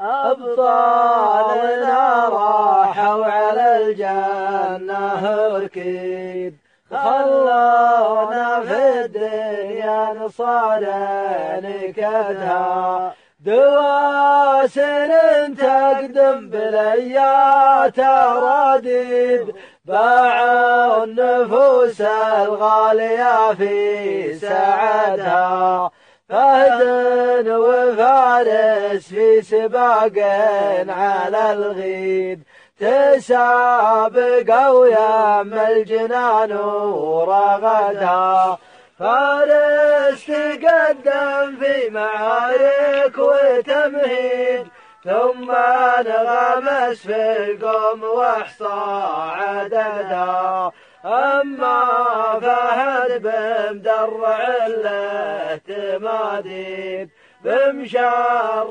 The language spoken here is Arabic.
أبطالنا راحوا على الجنة ركيد خلونا في الدنيا نصارى كدها دواسن تقدم بليات رديد باعوا النفوس الغالية في سعدها فهد وفارس في سباق على الغيد تسابقوا يم الجنان ورغدها فارس تقدم في معارك وتمهيد ثم انغمس في القوم واحصى عددا. أما فهد بمدرع له تماديد بمشار